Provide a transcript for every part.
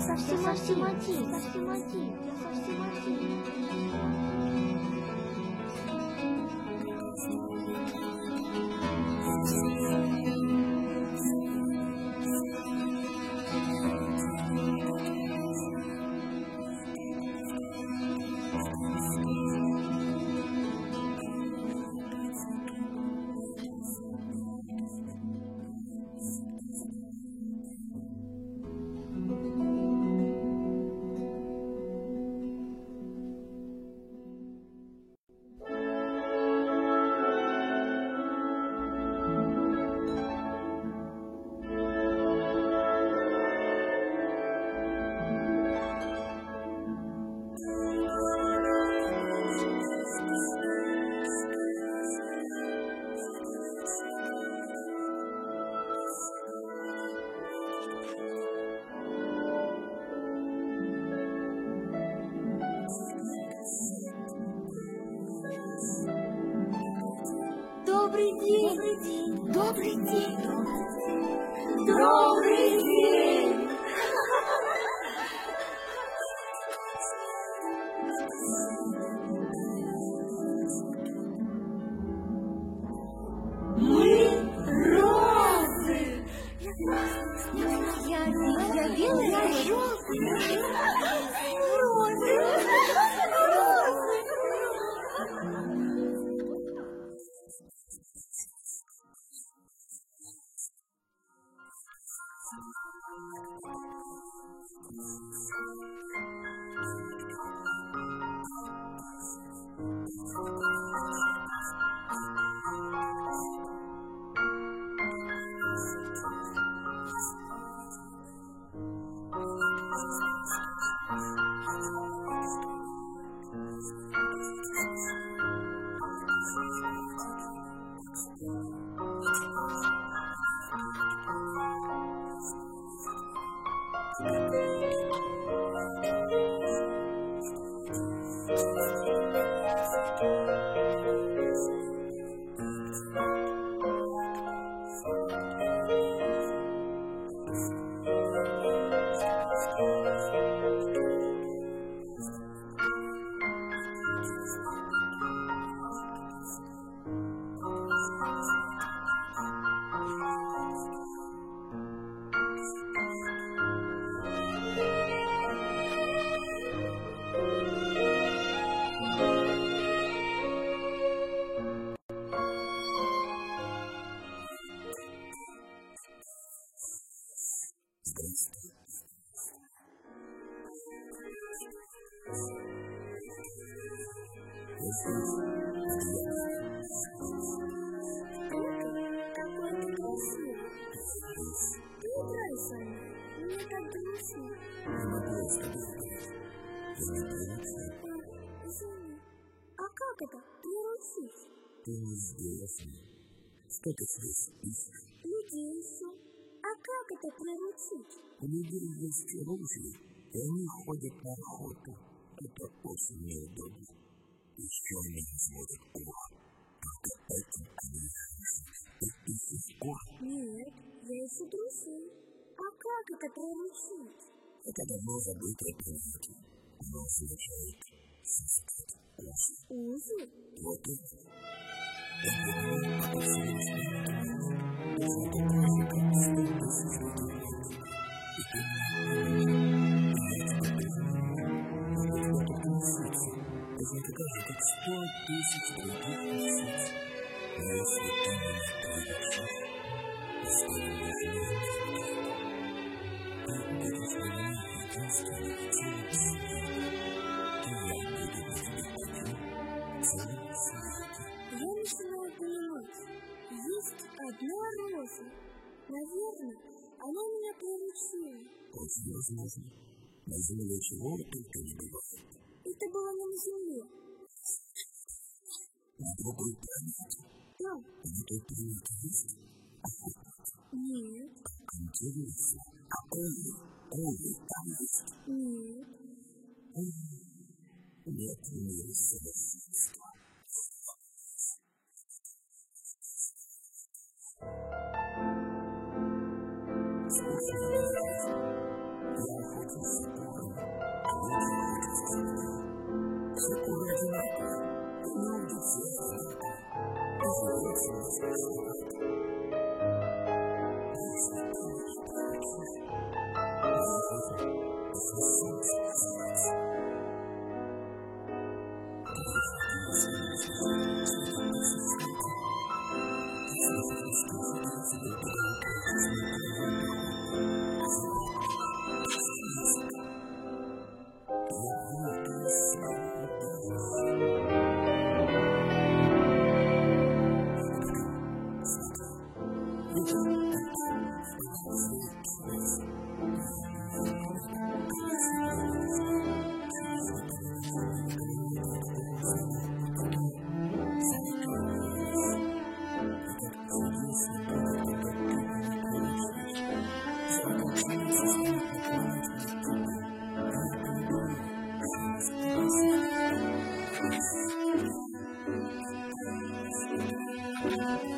しい。優しい。優しい。優しい。優しい。podcast. Ты не здесь. Что ты здесь ищешь? Людей ищу. А как это приручить? У людей есть ружья, и они ходят на охоту. Это очень неудобно. Еще изводят кур. Только живут. Ты ищешь кур, Нет, я ищу друзей. А как это приручить? это давно забытое понятие. Оно означает создать узы. Узы? Вот это. Я думаю, что Всевышний Узы такие, как сто тысяч людей. И ты не Возьми такая же, как сто тысяч других лисиц. Но если ты меня приручишь, нежнее друг друга, ты будешь для меня единственным в целом свете. И я буду для тебя один в целом свете. Я начинаю понимать. Есть одна роза. Наверное, она меня приручила. Очень возможно. На земле чего только не бывает. Это было не на земле. На другой планете. Да, на той планете есть нет, интересно. А Оли, Оли там есть. нет. Нет matter. They you not the power of the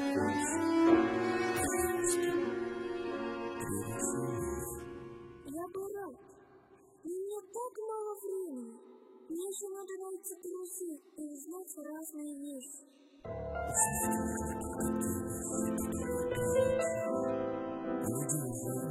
рад. Но мне так мало времени. Мне еще надо найти трусы и узнать разные вещи. Люди уже.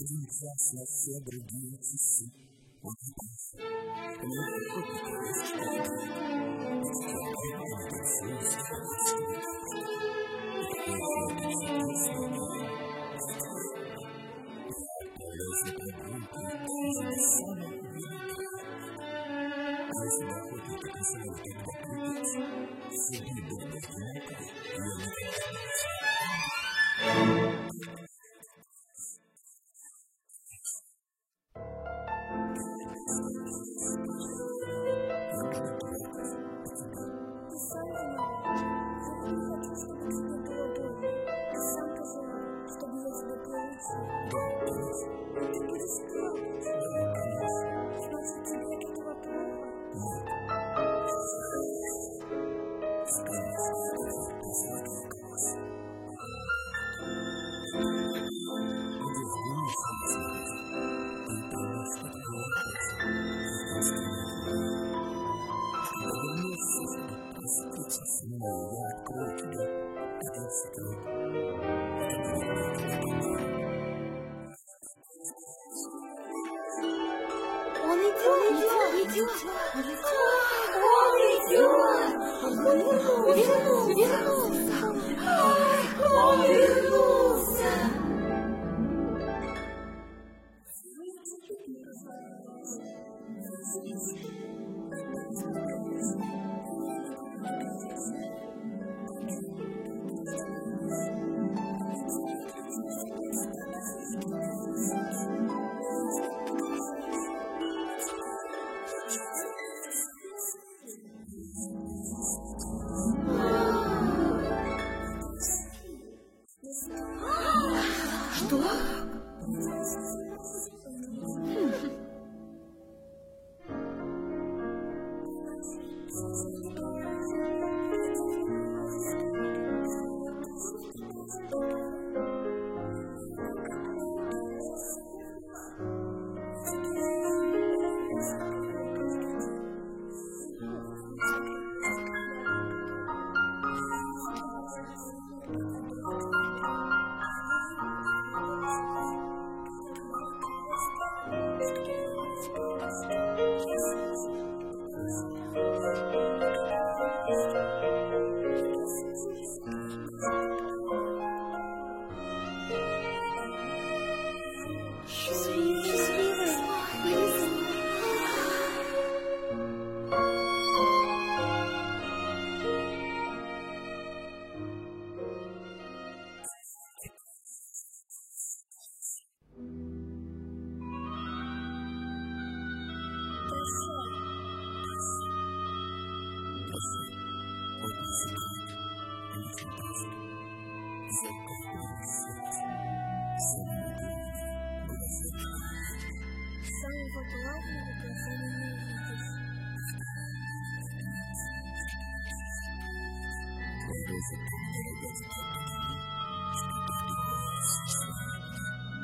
Один час на все другие часы. Вот и так. Если находит, то ты сможешь от. Oh,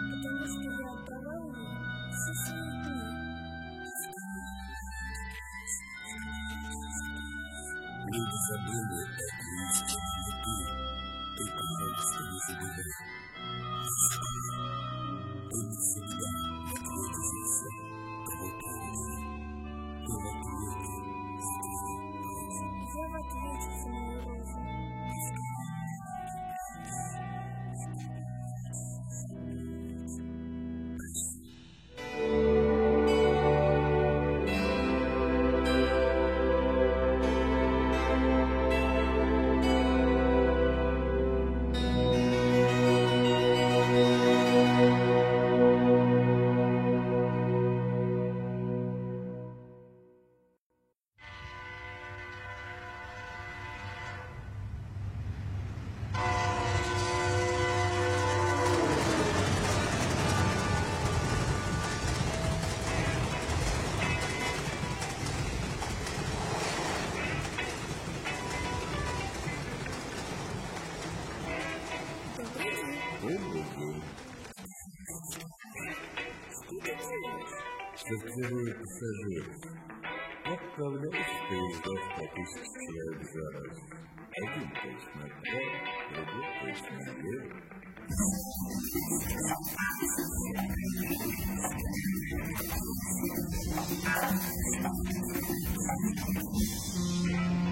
Потому что я отдавал ей все свои дни. Люди забыли эту истину, но ты, ты, пожалуйста, не забывай. Ты не всегда в ответе за все, кого ты любишь. Ты в ответе за твою never catches me over. Сортирую пассажиров. Отправляюсь в поезда в по тысяч человек за раз. Один поезд направо, другой поезд налево. Да, сам машинист,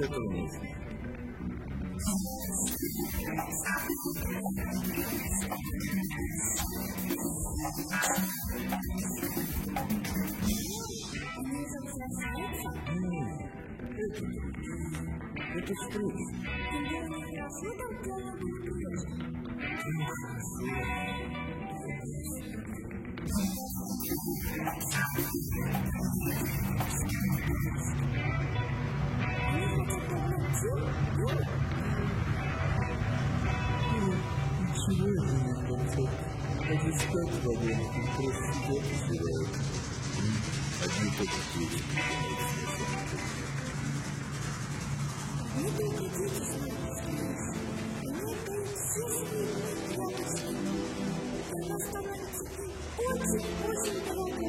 это нужно. Мне возвращается? М, Это другие. Это Скрудж. Ничего я не хотел. Они спать в вагоне, просто сидят и. М, Одни только дети Мне только дети вниз. Они отдают все свои тряпочки. Когда становится очень-очень дорого,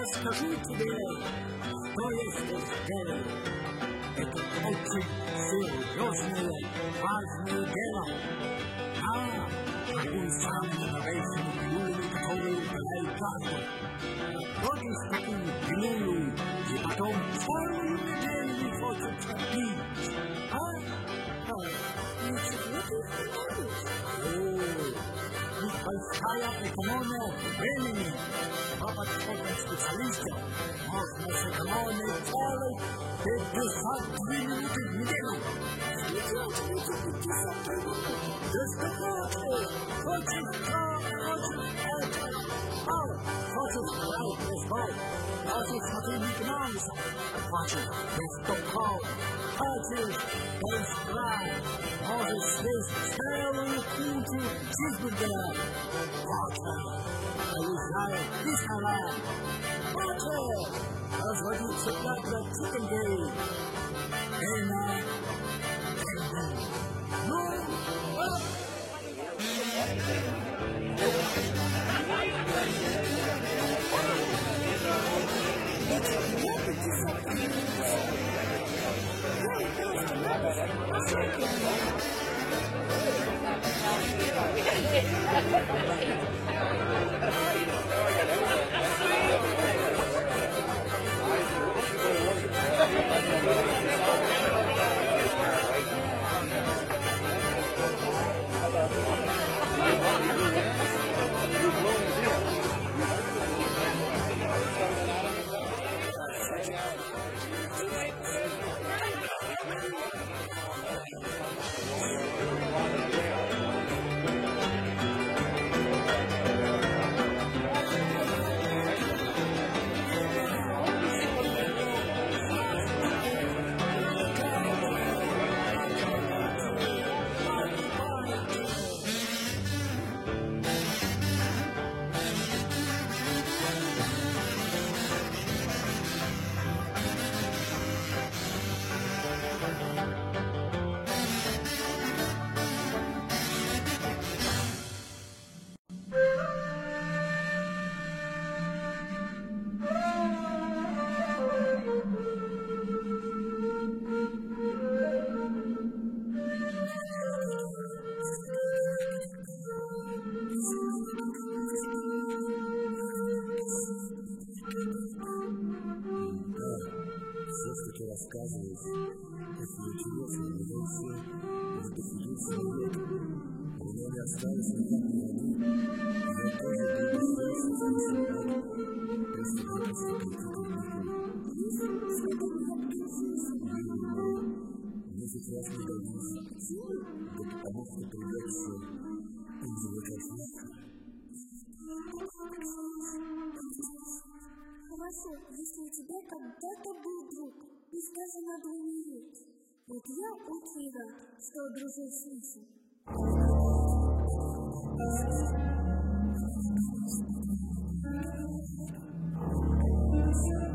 расскажу тебе, что здесь делаю. Это очень серьезное, важное дело. Я торгую самыми новейшими пилюлями, которые удаляют жажду. Ходишь такую пилюлю, и потом целую неделю не хочется пить. А? А, Ничего ты Vojskaja i pomogne vremeni. Babat Kopen specialista. Možda se kalone cele te do sad dvi minute nedeljno. Sličačke će biti sa tribunu. Dosta plače. Hoćeš kao, hoćeš, hoćeš хочешь это. Мало. Хочешь брать бейсбол. Хочешь смотреть Микки Хочешь бейсбол. Хочешь бейсбол. Можешь съесть целую кучу чизбургеров. Хочешь. Поезжай в Диснейленд. Хочешь. Разводить цыплят для Чикенгей. Время. ハハハハ! Хорошо, если у тебя когда-то был друг, и скажем, надо умереть. Вот я очень что дружил с Мишей. Мне